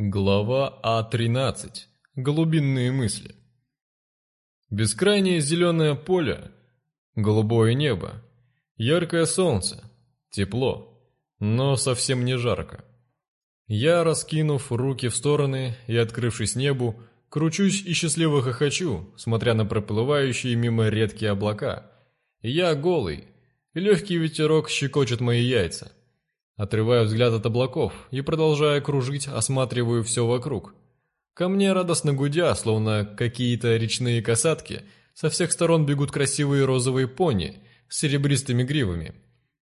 Глава А13. Глубинные мысли. Бескрайнее зеленое поле, голубое небо, яркое солнце, тепло, но совсем не жарко. Я, раскинув руки в стороны и открывшись небу, кручусь и счастливо хохочу, смотря на проплывающие мимо редкие облака. Я голый, и легкий ветерок щекочет мои яйца. Отрываю взгляд от облаков и продолжая кружить, осматриваю все вокруг. Ко мне радостно гудя, словно какие-то речные касатки, со всех сторон бегут красивые розовые пони с серебристыми гривами.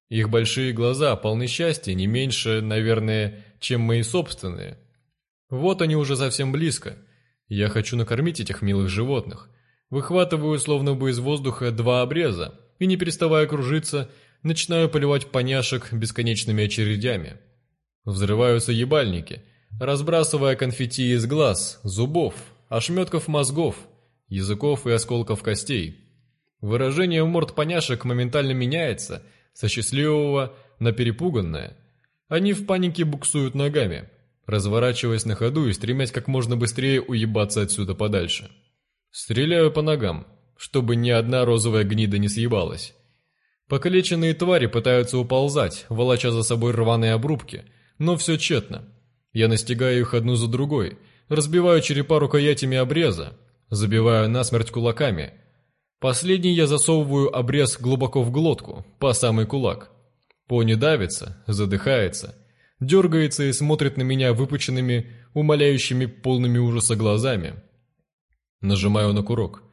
Их большие глаза полны счастья, не меньше, наверное, чем мои собственные. Вот они уже совсем близко. Я хочу накормить этих милых животных. Выхватываю, словно бы из воздуха, два обреза и, не переставая кружиться, Начинаю поливать поняшек бесконечными очередями. Взрываются ебальники, разбрасывая конфетти из глаз, зубов, ошметков мозгов, языков и осколков костей. Выражение морд поняшек моментально меняется, со счастливого на перепуганное. Они в панике буксуют ногами, разворачиваясь на ходу и стремясь как можно быстрее уебаться отсюда подальше. Стреляю по ногам, чтобы ни одна розовая гнида не съебалась. Покалеченные твари пытаются уползать, волоча за собой рваные обрубки, но все тщетно. Я настигаю их одну за другой, разбиваю черепа рукоятями обреза, забиваю насмерть кулаками. Последний я засовываю обрез глубоко в глотку, по самый кулак. Пони давится, задыхается, дергается и смотрит на меня выпученными, умоляющими, полными ужаса глазами. Нажимаю на курок.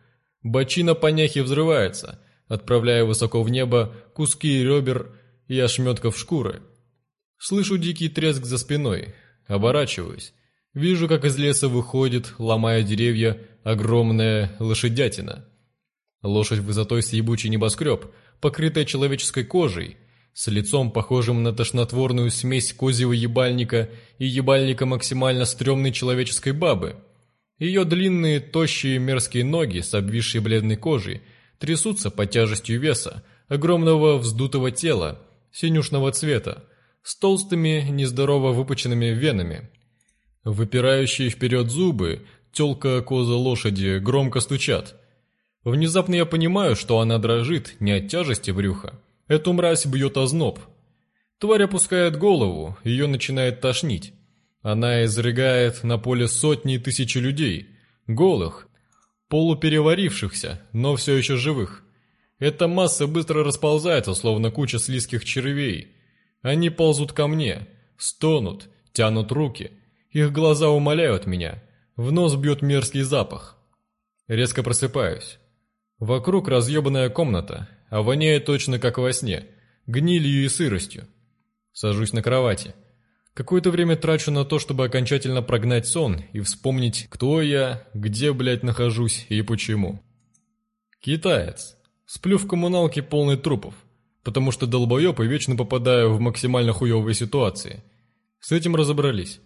Бочина поняхи взрывается — отправляя высоко в небо куски ребер и ошметков шкуры. Слышу дикий треск за спиной, оборачиваюсь. Вижу, как из леса выходит, ломая деревья, огромная лошадятина. Лошадь высотой с ебучий небоскреб, покрытая человеческой кожей, с лицом, похожим на тошнотворную смесь козьего ебальника и ебальника максимально стрёмной человеческой бабы. Ее длинные, тощие, мерзкие ноги с обвисшей бледной кожей – трясутся под тяжестью веса, огромного вздутого тела, синюшного цвета, с толстыми, нездорово выпученными венами. Выпирающие вперед зубы, телка коза лошади громко стучат. Внезапно я понимаю, что она дрожит не от тяжести брюха. Эту мразь бьет озноб. Тварь опускает голову, ее начинает тошнить. Она изрыгает на поле сотни и тысячи людей, голых, полупереварившихся, но все еще живых. Эта масса быстро расползается, словно куча слизких червей. Они ползут ко мне, стонут, тянут руки. Их глаза умоляют меня. В нос бьет мерзкий запах. Резко просыпаюсь. Вокруг разъебанная комната, а воняет точно как во сне, гнилью и сыростью. Сажусь на кровати. Какое-то время трачу на то, чтобы окончательно прогнать сон и вспомнить, кто я, где, блядь, нахожусь и почему. Китаец. Сплю в коммуналке полный трупов, потому что долбоеб и вечно попадаю в максимально хуевые ситуации. С этим разобрались.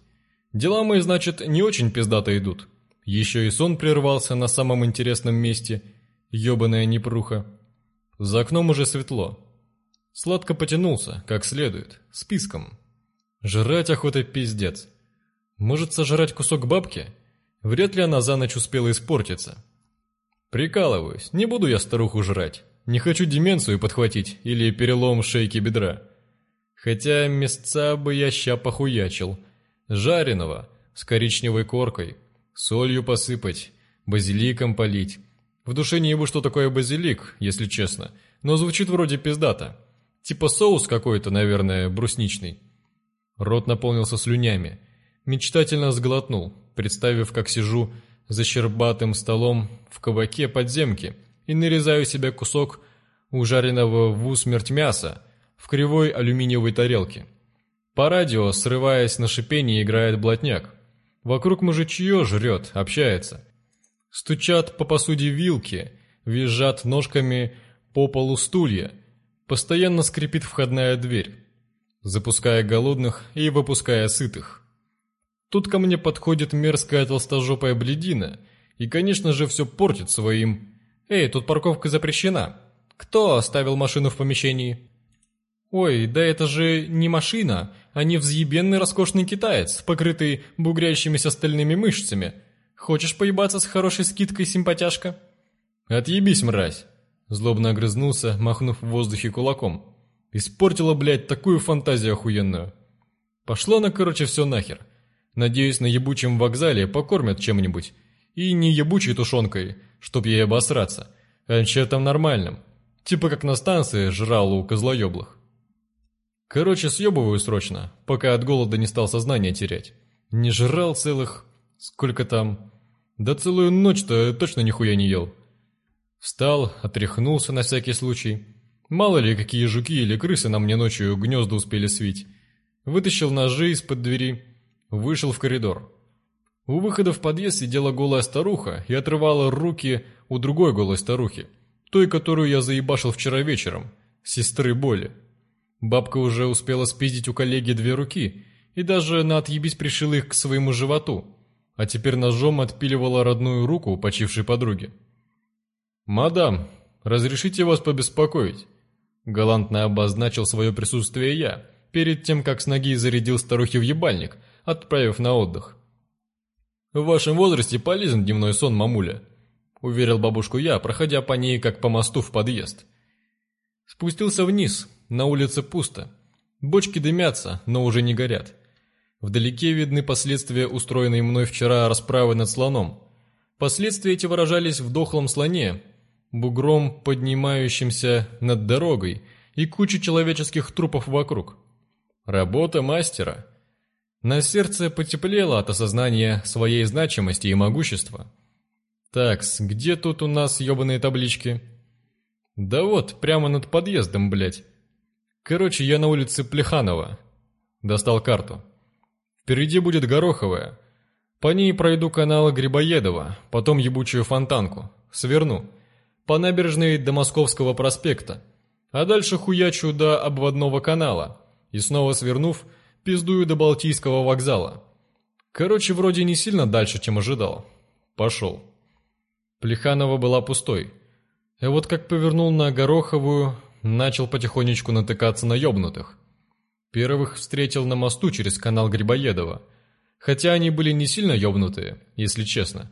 Дела мои, значит, не очень пиздато идут. Еще и сон прервался на самом интересном месте. Ёбаная непруха. За окном уже светло. Сладко потянулся, как следует, списком. Жрать охота пиздец. Может сожрать кусок бабки? Вряд ли она за ночь успела испортиться. Прикалываюсь, не буду я старуху жрать. Не хочу деменцию подхватить или перелом шейки бедра. Хотя места бы я ща похуячил. Жареного, с коричневой коркой, солью посыпать, базиликом полить. В душе не ебу, что такое базилик, если честно, но звучит вроде пиздата. Типа соус какой-то, наверное, брусничный. Рот наполнился слюнями. Мечтательно сглотнул, представив, как сижу за щербатым столом в кабаке подземки и нарезаю себе кусок ужаренного в усмерть мяса в кривой алюминиевой тарелке. По радио, срываясь на шипение, играет блатняк. Вокруг мужичье жрет, общается. Стучат по посуде вилки, визжат ножками по полу стулья. Постоянно скрипит входная дверь запуская голодных и выпуская сытых. Тут ко мне подходит мерзкая толстожопая бледина, и, конечно же, все портит своим. «Эй, тут парковка запрещена. Кто оставил машину в помещении?» «Ой, да это же не машина, а невзъебенный роскошный китаец, покрытый бугрящимися стальными мышцами. Хочешь поебаться с хорошей скидкой, симпатяшка?» «Отъебись, мразь!» Злобно огрызнулся, махнув в воздухе кулаком. Испортила, блядь, такую фантазию охуенную. Пошло на, короче, все нахер. Надеюсь, на ебучем вокзале покормят чем-нибудь. И не ебучей тушенкой, чтоб ей обосраться. А чем-то нормальным. Типа как на станции жрал у козлоеблых. Короче, съебываю срочно, пока от голода не стал сознание терять. Не жрал целых... сколько там... Да целую ночь-то точно нихуя не ел. Встал, отряхнулся на всякий случай Мало ли, какие жуки или крысы на мне ночью гнезда успели свить. Вытащил ножи из-под двери, вышел в коридор. У выхода в подъезд сидела голая старуха и отрывала руки у другой голой старухи, той, которую я заебашил вчера вечером, сестры боли. Бабка уже успела спиздить у коллеги две руки и даже на отъебись пришила их к своему животу, а теперь ножом отпиливала родную руку почившей подруги. «Мадам, разрешите вас побеспокоить?» Галантно обозначил свое присутствие я, перед тем, как с ноги зарядил старухи в ебальник, отправив на отдых. «В вашем возрасте полезен дневной сон, мамуля», — уверил бабушку я, проходя по ней, как по мосту в подъезд. Спустился вниз, на улице пусто. Бочки дымятся, но уже не горят. Вдалеке видны последствия устроенной мной вчера расправы над слоном. Последствия эти выражались в дохлом слоне, бугром, поднимающимся над дорогой, и кучу человеческих трупов вокруг. Работа мастера. На сердце потеплело от осознания своей значимости и могущества. Такс, где тут у нас ебаные таблички? Да вот, прямо над подъездом, блядь. Короче, я на улице Плеханова. Достал карту. Впереди будет Гороховая. По ней пройду канал Грибоедова, потом ебучую фонтанку. Сверну по набережной до Московского проспекта, а дальше хуячу до обводного канала и снова свернув, пиздую до Балтийского вокзала. Короче, вроде не сильно дальше, чем ожидал. Пошел. Плеханова была пустой. А вот как повернул на Гороховую, начал потихонечку натыкаться на ёбнутых. Первых встретил на мосту через канал Грибоедова. Хотя они были не сильно ёбнутые, если честно.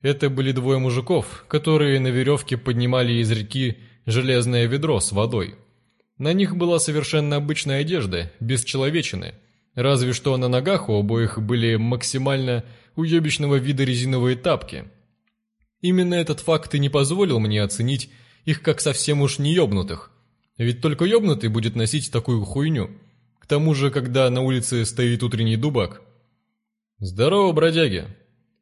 Это были двое мужиков, которые на веревке поднимали из реки железное ведро с водой. На них была совершенно обычная одежда, без человечины, разве что на ногах у обоих были максимально уебищного вида резиновые тапки. Именно этот факт и не позволил мне оценить их как совсем уж не ёбнутых, ведь только ёбнутый будет носить такую хуйню, к тому же, когда на улице стоит утренний дубак. «Здорово, бродяги!»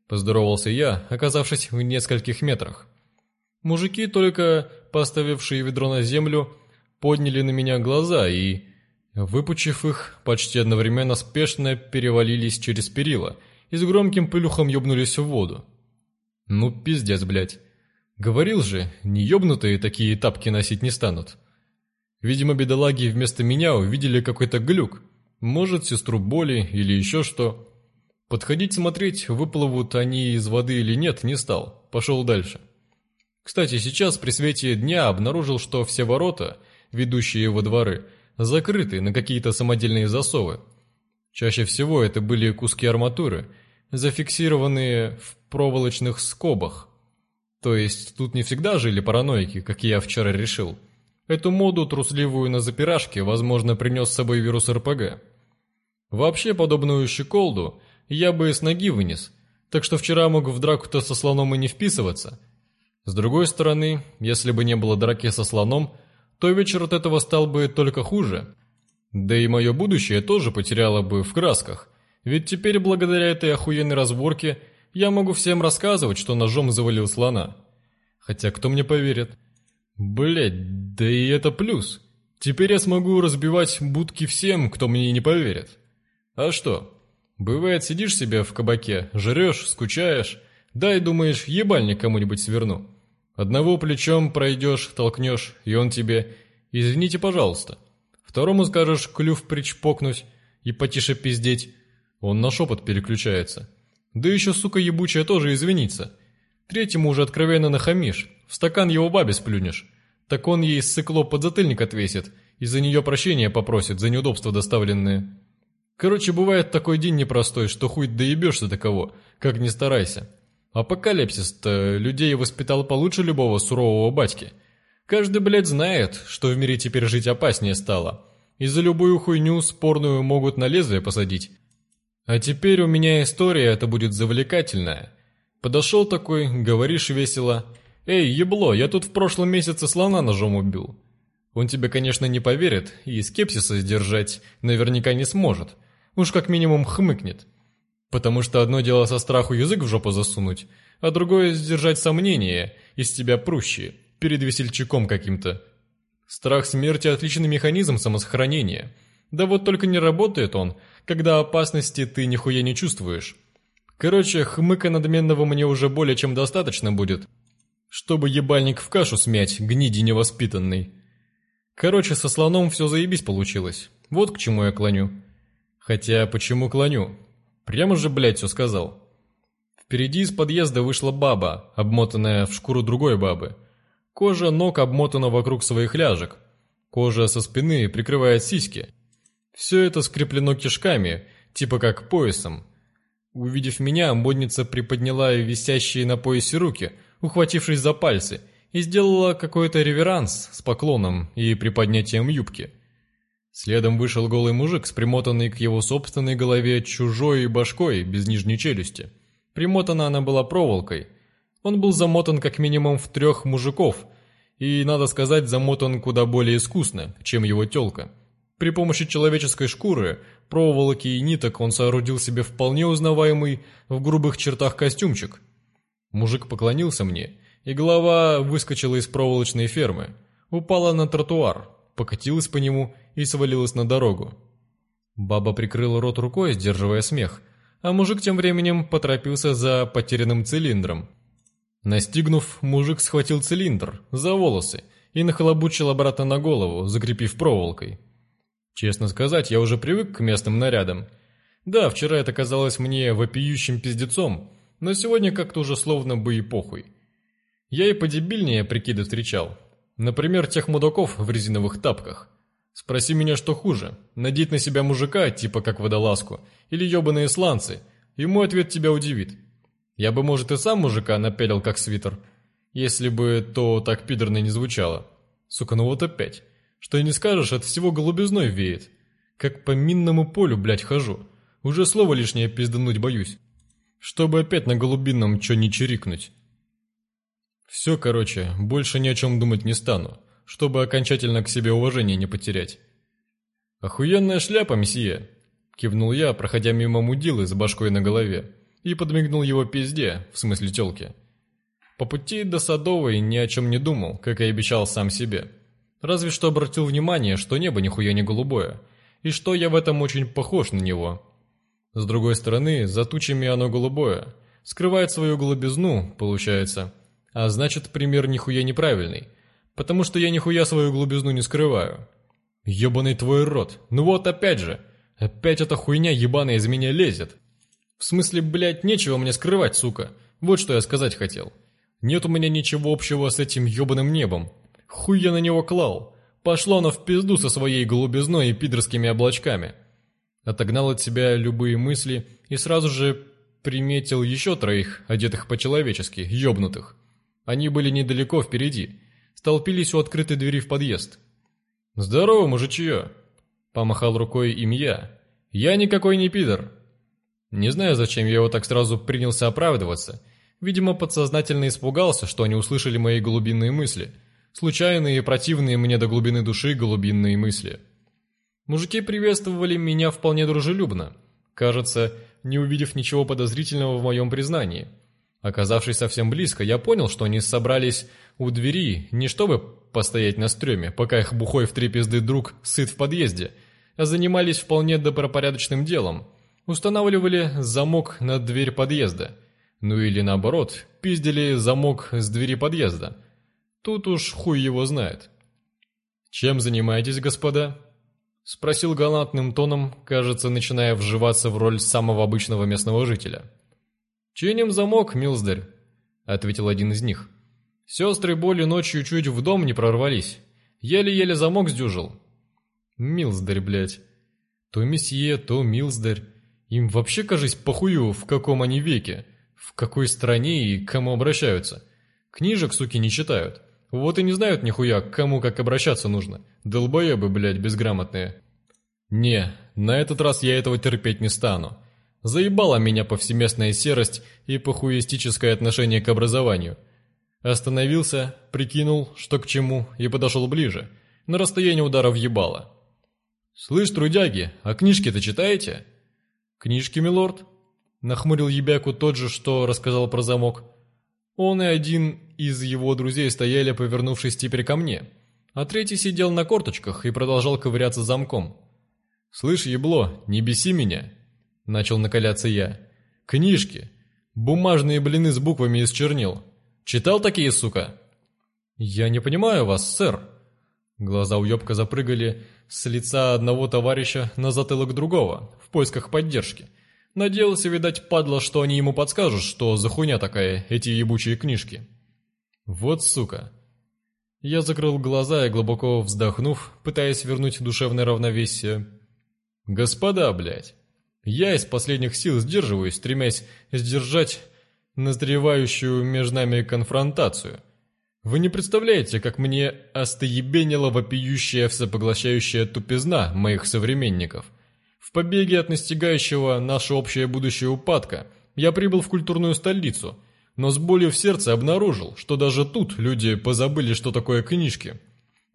Поздоровался я, оказавшись в нескольких метрах. Мужики, только поставившие ведро на землю, подняли на меня глаза и, выпучив их, почти одновременно спешно перевалились через перила и с громким пылюхом ёбнулись в воду. Ну пиздец, блядь. Говорил же, не ёбнутые такие тапки носить не станут. Видимо, бедолаги вместо меня увидели какой-то глюк. Может, сестру боли или еще что. Подходить смотреть, выплывут они из воды или нет, не стал. Пошел дальше. Кстати, сейчас при свете дня обнаружил, что все ворота, ведущие во дворы, закрыты на какие-то самодельные засовы. Чаще всего это были куски арматуры, зафиксированные в проволочных скобах. То есть тут не всегда жили параноики, как я вчера решил. Эту моду трусливую на запирашке, возможно, принес с собой вирус РПГ. Вообще подобную щеколду я бы с ноги вынес, так что вчера мог в драку-то со слоном и не вписываться. С другой стороны, если бы не было драки со слоном, то вечер от этого стал бы только хуже. Да и мое будущее тоже потеряло бы в красках, ведь теперь благодаря этой охуенной разборке я могу всем рассказывать, что ножом завалил слона. Хотя кто мне поверит? Блять, да и это плюс. Теперь я смогу разбивать будки всем, кто мне не поверит. А что, Бывает, сидишь себе в кабаке, жрешь, скучаешь, да и думаешь, ебальник кому-нибудь сверну. Одного плечом пройдешь, толкнешь, и он тебе «извините, пожалуйста». Второму скажешь «клюв причпокнуть» и потише пиздеть. Он на шепот переключается. Да еще, сука ебучая, тоже извинится. Третьему уже откровенно нахамишь, в стакан его бабе сплюнешь. Так он ей сыкло подзатыльник отвесит и за нее прощения попросит за неудобства доставленные. Короче, бывает такой день непростой, что хуй доебешься до кого, как не старайся. Апокалипсис-то людей воспитал получше любого сурового батьки. Каждый, блядь, знает, что в мире теперь жить опаснее стало. И за любую хуйню спорную могут на лезвие посадить. А теперь у меня история это будет завлекательная. Подошел такой, говоришь весело. «Эй, ебло, я тут в прошлом месяце слона ножом убил». Он тебе, конечно, не поверит, и скепсиса сдержать наверняка не сможет – Уж как минимум хмыкнет. Потому что одно дело со страху язык в жопу засунуть, а другое — сдержать сомнения, из тебя прущие, перед весельчаком каким-то. Страх смерти — отличный механизм самосохранения. Да вот только не работает он, когда опасности ты нихуя не чувствуешь. Короче, хмыка надменного мне уже более чем достаточно будет, чтобы ебальник в кашу смять, гниди невоспитанный. Короче, со слоном все заебись получилось. Вот к чему я клоню. Хотя почему клоню? Прямо же, блядь, все сказал. Впереди из подъезда вышла баба, обмотанная в шкуру другой бабы. Кожа ног обмотана вокруг своих ляжек. Кожа со спины прикрывает сиськи. Все это скреплено кишками, типа как поясом. Увидев меня, модница приподняла висящие на поясе руки, ухватившись за пальцы, и сделала какой-то реверанс с поклоном и приподнятием юбки – Следом вышел голый мужик с примотанной к его собственной голове чужой башкой без нижней челюсти. Примотана она была проволокой. Он был замотан как минимум в трех мужиков, и, надо сказать, замотан куда более искусно, чем его тёлка. При помощи человеческой шкуры, проволоки и ниток он соорудил себе вполне узнаваемый в грубых чертах костюмчик. Мужик поклонился мне, и голова выскочила из проволочной фермы, упала на тротуар, покатилась по нему и свалилась на дорогу. Баба прикрыла рот рукой, сдерживая смех, а мужик тем временем поторопился за потерянным цилиндром. Настигнув, мужик схватил цилиндр за волосы и нахлобучил обратно на голову, закрепив проволокой. Честно сказать, я уже привык к местным нарядам. Да, вчера это казалось мне вопиющим пиздецом, но сегодня как-то уже словно бы и похуй. Я и подебильнее прикиды встречал, Например, тех мудаков в резиновых тапках. Спроси меня, что хуже, надеть на себя мужика, типа как водолазку, или ебаные сланцы, и мой ответ тебя удивит. Я бы, может, и сам мужика напялил как свитер, если бы то так пидорно не звучало. Сука, ну вот опять. Что и не скажешь, от всего голубизной веет. Как по минному полю, блядь, хожу. Уже слово лишнее пиздануть боюсь. Чтобы опять на голубинном чё не чирикнуть. Все, короче, больше ни о чем думать не стану, чтобы окончательно к себе уважение не потерять. «Охуенная шляпа, месье!» — кивнул я, проходя мимо мудилы с башкой на голове, и подмигнул его пизде, в смысле тёлке. По пути до Садовой ни о чем не думал, как и обещал сам себе. Разве что обратил внимание, что небо нихуя не голубое, и что я в этом очень похож на него. С другой стороны, за тучами оно голубое, скрывает свою голубизну, получается — а значит, пример нихуя неправильный. Потому что я нихуя свою глубизну не скрываю. Ёбаный твой рот. Ну вот опять же. Опять эта хуйня ебаная из меня лезет. В смысле, блядь, нечего мне скрывать, сука. Вот что я сказать хотел. Нет у меня ничего общего с этим ёбаным небом. Хуй я на него клал. Пошло оно в пизду со своей голубизной и пидорскими облачками. Отогнал от себя любые мысли и сразу же приметил еще троих, одетых по-человечески, ёбнутых. Они были недалеко впереди, столпились у открытой двери в подъезд. «Здорово, мужичье!» — помахал рукой им я. «Я никакой не пидор!» Не знаю, зачем я его так сразу принялся оправдываться. Видимо, подсознательно испугался, что они услышали мои голубинные мысли. Случайные и противные мне до глубины души голубинные мысли. Мужики приветствовали меня вполне дружелюбно. Кажется, не увидев ничего подозрительного в моем признании — Оказавшись совсем близко, я понял, что они собрались у двери не чтобы постоять на стреме, пока их бухой в три пизды друг сыт в подъезде, а занимались вполне добропорядочным делом. Устанавливали замок на дверь подъезда. Ну или наоборот, пиздили замок с двери подъезда. Тут уж хуй его знает. «Чем занимаетесь, господа?» Спросил галантным тоном, кажется, начиная вживаться в роль самого обычного местного жителя. «Чиним замок, Милздарь», — ответил один из них. «Сестры боли ночью чуть в дом не прорвались. Еле-еле замок сдюжил». «Милздарь, блядь. То месье, то Милздарь. Им вообще, кажись, похую, в каком они веке, в какой стране и к кому обращаются. Книжек, суки, не читают. Вот и не знают нихуя, к кому как обращаться нужно. Долбоебы, блядь, безграмотные». «Не, на этот раз я этого терпеть не стану. Заебала меня повсеместная серость и похуистическое отношение к образованию. Остановился, прикинул, что к чему, и подошел ближе, на расстояние удара въебала. «Слышь, трудяги, а книжки-то читаете?» «Книжки, милорд?» Нахмурил ебяку тот же, что рассказал про замок. Он и один из его друзей стояли, повернувшись теперь ко мне, а третий сидел на корточках и продолжал ковыряться замком. «Слышь, ебло, не беси меня!» Начал накаляться я. «Книжки. Бумажные блины с буквами из чернил. Читал такие, сука?» «Я не понимаю вас, сэр». Глаза уёбка запрыгали с лица одного товарища на затылок другого, в поисках поддержки. Надеялся, видать, падла, что они ему подскажут, что за хуйня такая, эти ебучие книжки. «Вот сука». Я закрыл глаза и, глубоко вздохнув, пытаясь вернуть душевное равновесие. «Господа, блядь!» Я из последних сил сдерживаюсь, стремясь сдержать назревающую между нами конфронтацию. Вы не представляете, как мне остоебенила вопиющая всепоглощающая тупизна моих современников. В побеге от настигающего наше общее будущее упадка я прибыл в культурную столицу, но с болью в сердце обнаружил, что даже тут люди позабыли, что такое книжки.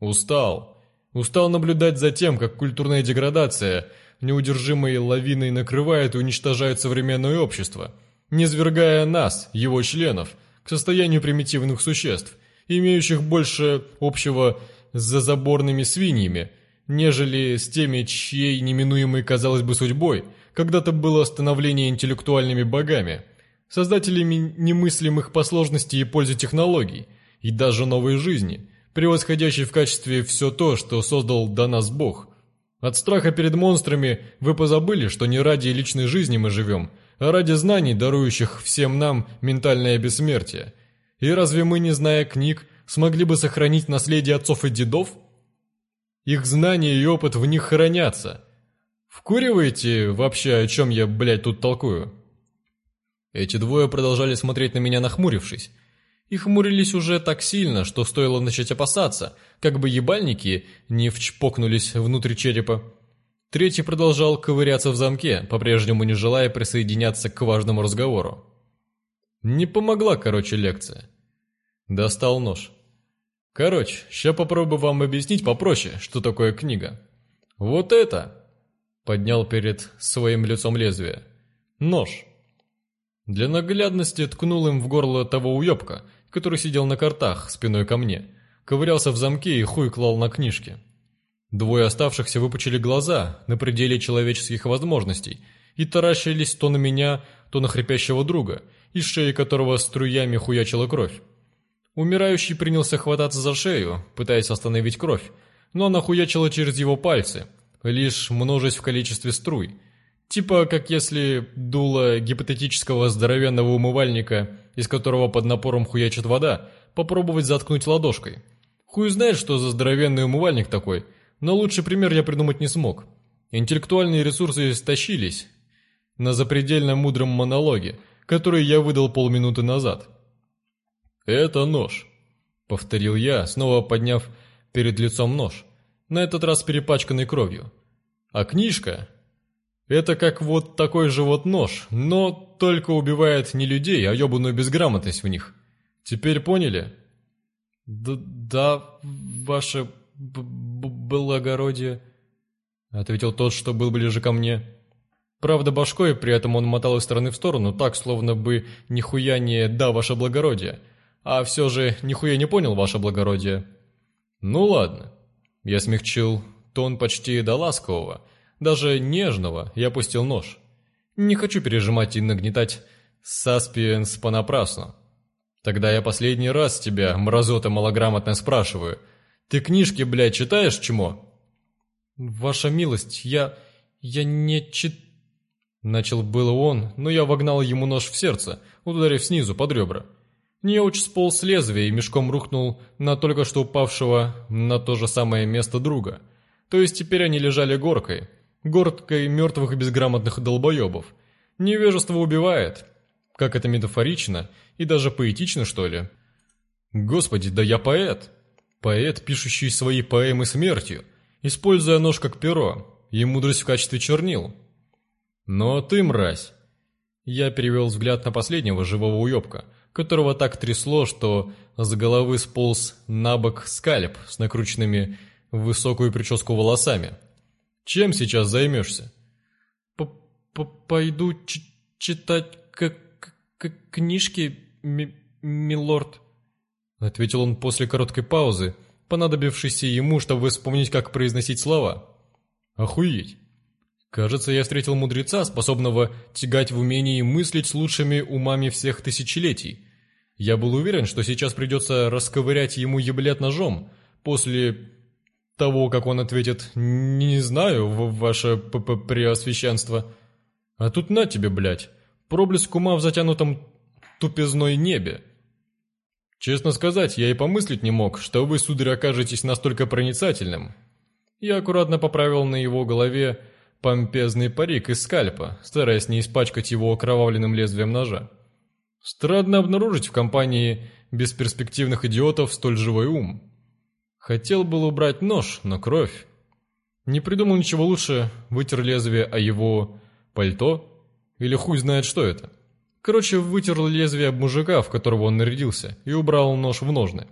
Устал. Устал наблюдать за тем, как культурная деградация – неудержимо и лавиной накрывает и уничтожает современное общество, низвергая нас, его членов, к состоянию примитивных существ, имеющих больше общего с зазаборными свиньями, нежели с теми, чьей неминуемой, казалось бы, судьбой когда-то было становление интеллектуальными богами, создателями немыслимых по сложности и пользе технологий, и даже новой жизни, превосходящей в качестве все то, что создал до нас Бог – от страха перед монстрами вы позабыли, что не ради личной жизни мы живем, а ради знаний, дарующих всем нам ментальное бессмертие. И разве мы, не зная книг, смогли бы сохранить наследие отцов и дедов? Их знания и опыт в них хранятся. Вкуриваете вообще, о чем я, блядь, тут толкую?» Эти двое продолжали смотреть на меня, нахмурившись, их мурились уже так сильно, что стоило начать опасаться, как бы ебальники не вчпокнулись внутрь черепа. Третий продолжал ковыряться в замке, по-прежнему не желая присоединяться к важному разговору. Не помогла, короче, лекция. Достал нож. Короче, ща попробую вам объяснить попроще, что такое книга. Вот это! Поднял перед своим лицом лезвие. Нож. Для наглядности ткнул им в горло того уёбка, который сидел на картах, спиной ко мне, ковырялся в замке и хуй клал на книжке. Двое оставшихся выпучили глаза на пределе человеческих возможностей и таращились то на меня, то на хрипящего друга, из шеи которого струями хуячила кровь. Умирающий принялся хвататься за шею, пытаясь остановить кровь, но она хуячила через его пальцы, лишь множесть в количестве струй – Типа, как если дуло гипотетического здоровенного умывальника, из которого под напором хуячит вода, попробовать заткнуть ладошкой. Хуй знает, что за здоровенный умывальник такой, но лучший пример я придумать не смог. Интеллектуальные ресурсы истощились на запредельно мудром монологе, который я выдал полминуты назад. «Это нож», — повторил я, снова подняв перед лицом нож, на этот раз перепачканный кровью. «А книжка это как вот такой же вот нож, но только убивает не людей, а ебаную безграмотность в них. Теперь поняли? Д да, ваше благородие, ответил тот, что был ближе ко мне. Правда, башкой при этом он мотал из стороны в сторону, так, словно бы нихуя не «да, ваше благородие», а все же нихуя не понял, ваше благородие. Ну ладно. Я смягчил тон почти до ласкового, даже нежного, я опустил нож. Не хочу пережимать и нагнетать саспенс понапрасну. Тогда я последний раз тебя, мразота малограмотно, спрашиваю. Ты книжки, блядь, читаешь, чмо? Ваша милость, я... я не чит... Начал было он, но я вогнал ему нож в сердце, ударив снизу под ребра. Неуч сполз с лезвия и мешком рухнул на только что упавшего на то же самое место друга. То есть теперь они лежали горкой, Горткой мертвых и безграмотных долбоебов. Невежество убивает. Как это метафорично и даже поэтично, что ли. Господи, да я поэт. Поэт, пишущий свои поэмы смертью, используя нож как перо и мудрость в качестве чернил. Но ты, мразь. Я перевел взгляд на последнего живого уебка, которого так трясло, что с головы сполз на бок скальп с накрученными в высокую прическу волосами – чем сейчас займешься? П -п Пойду читать книжки, милорд, — ответил он после короткой паузы, понадобившейся ему, чтобы вспомнить, как произносить слова. Охуеть! Кажется, я встретил мудреца, способного тягать в умении мыслить с лучшими умами всех тысячелетий. Я был уверен, что сейчас придется расковырять ему еблет ножом, после того, как он ответит «Не знаю, ваше п -п преосвященство». А тут на тебе, блядь, проблеск ума в затянутом тупизной небе. Честно сказать, я и помыслить не мог, что вы, сударь, окажетесь настолько проницательным. Я аккуратно поправил на его голове помпезный парик из скальпа, стараясь не испачкать его окровавленным лезвием ножа. Странно обнаружить в компании бесперспективных идиотов столь живой ум. Хотел был убрать нож, но кровь. Не придумал ничего лучше, вытер лезвие о его пальто или хуй знает что это. Короче, вытер лезвие об мужика, в которого он нарядился, и убрал нож в ножны.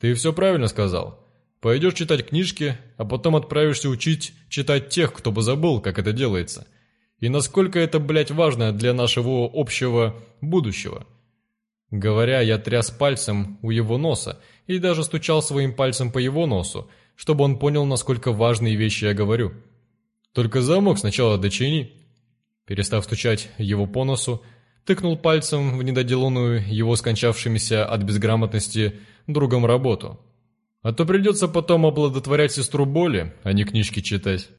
Ты все правильно сказал. Пойдешь читать книжки, а потом отправишься учить читать тех, кто бы забыл, как это делается. И насколько это, блядь, важно для нашего общего будущего – Говоря, я тряс пальцем у его носа и даже стучал своим пальцем по его носу, чтобы он понял, насколько важные вещи я говорю. «Только замок сначала дочини». Перестав стучать его по носу, тыкнул пальцем в недоделанную его скончавшимися от безграмотности другом работу. А то придется потом оплодотворять сестру боли, а не книжки читать.